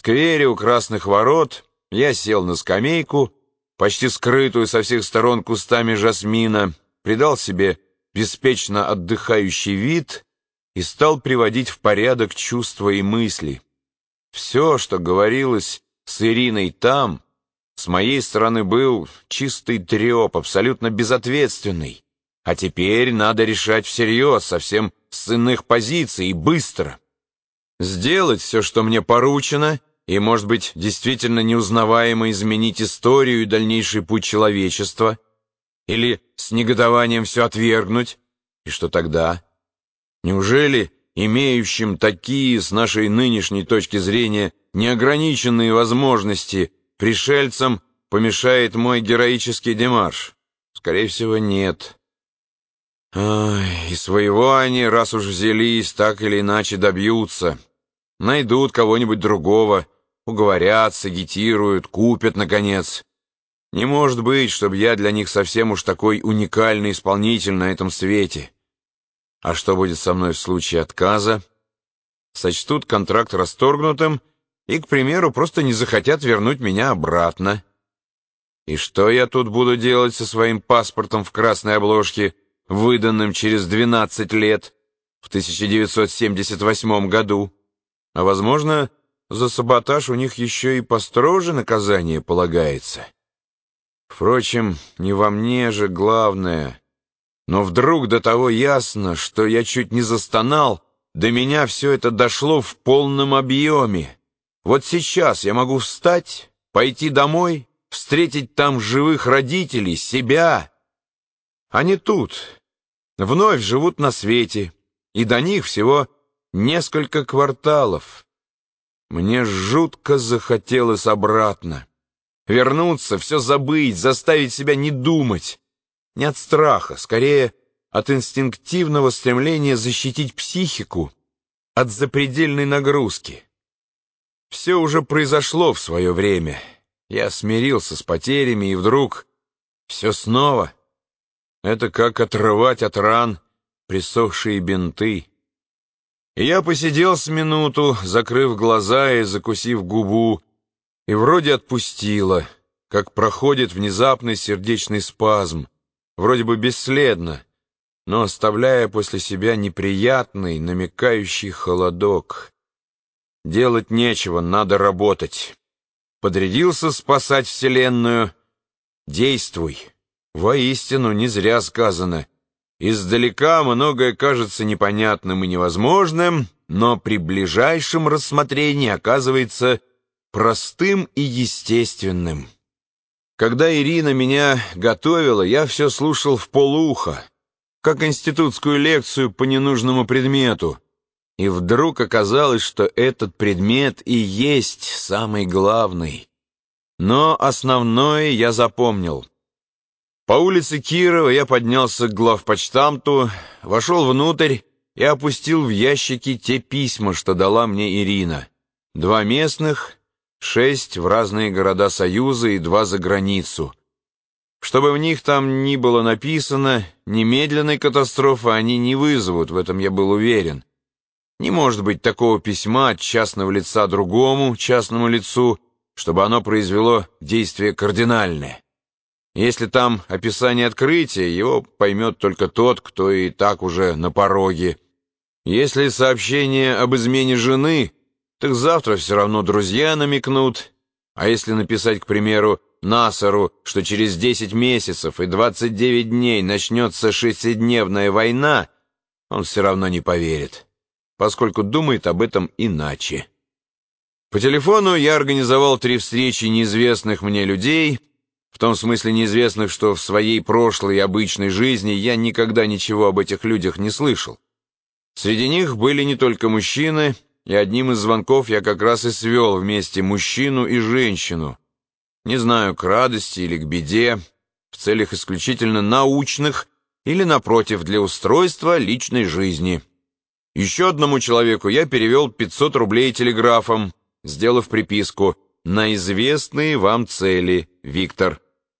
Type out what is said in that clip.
сквере у красных ворот я сел на скамейку, почти скрытую со всех сторон кустами жасмина, придал себе беспечно отдыхающий вид и стал приводить в порядок чувства и мысли. Все, что говорилось с Ириной там, с моей стороны был чистый треп, абсолютно безответственный. А теперь надо решать всерьез, совсем с иных позиций и быстро. Сделать все, что мне поручено, и, может быть, действительно неузнаваемо изменить историю и дальнейший путь человечества, или с негодованием все отвергнуть, и что тогда? Неужели имеющим такие, с нашей нынешней точки зрения, неограниченные возможности пришельцам помешает мой героический демарш? Скорее всего, нет. Ай, и своего они, раз уж взялись, так или иначе добьются. Найдут кого-нибудь другого, уговорят, сагитируют, купят, наконец. Не может быть, чтобы я для них совсем уж такой уникальный исполнитель на этом свете. А что будет со мной в случае отказа? Сочтут контракт расторгнутым и, к примеру, просто не захотят вернуть меня обратно. И что я тут буду делать со своим паспортом в красной обложке, выданным через 12 лет, в 1978 году? А, возможно, за саботаж у них еще и построже наказание полагается. Впрочем, не во мне же главное. Но вдруг до того ясно, что я чуть не застонал, до меня все это дошло в полном объеме. Вот сейчас я могу встать, пойти домой, встретить там живых родителей, себя. Они тут, вновь живут на свете, и до них всего несколько кварталов. Мне жутко захотелось обратно. Вернуться, все забыть, заставить себя не думать. Не от страха, скорее от инстинктивного стремления защитить психику от запредельной нагрузки. Все уже произошло в свое время. Я смирился с потерями, и вдруг все снова. Это как отрывать от ран присохшие бинты. Я посидел с минуту, закрыв глаза и закусив губу, и вроде отпустило, как проходит внезапный сердечный спазм, вроде бы бесследно, но оставляя после себя неприятный, намекающий холодок. Делать нечего, надо работать. Подрядился спасать Вселенную. Действуй. Воистину, не зря сказано. Издалека многое кажется непонятным и невозможным, но при ближайшем рассмотрении оказывается простым и естественным. Когда Ирина меня готовила, я все слушал в полуха, как институтскую лекцию по ненужному предмету, и вдруг оказалось, что этот предмет и есть самый главный. Но основное я запомнил. По улице Кирова я поднялся к главпочтамту, вошел внутрь и опустил в ящики те письма, что дала мне Ирина. Два местных, шесть в разные города Союза и два за границу. Чтобы в них там ни было написано, немедленной катастрофы они не вызовут, в этом я был уверен. Не может быть такого письма от частного лица другому частному лицу, чтобы оно произвело действие кардинальное. Если там описание открытия, его поймет только тот, кто и так уже на пороге. Если сообщение об измене жены, так завтра все равно друзья намекнут. А если написать, к примеру, Насару, что через 10 месяцев и 29 дней начнется шестидневная война, он все равно не поверит поскольку думает об этом иначе. По телефону я организовал три встречи неизвестных мне людей, в том смысле неизвестных, что в своей прошлой обычной жизни я никогда ничего об этих людях не слышал. Среди них были не только мужчины, и одним из звонков я как раз и свел вместе мужчину и женщину. Не знаю, к радости или к беде, в целях исключительно научных или, напротив, для устройства личной жизни. Еще одному человеку я перевел 500 рублей телеграфом, сделав приписку «На известные вам цели, Виктор».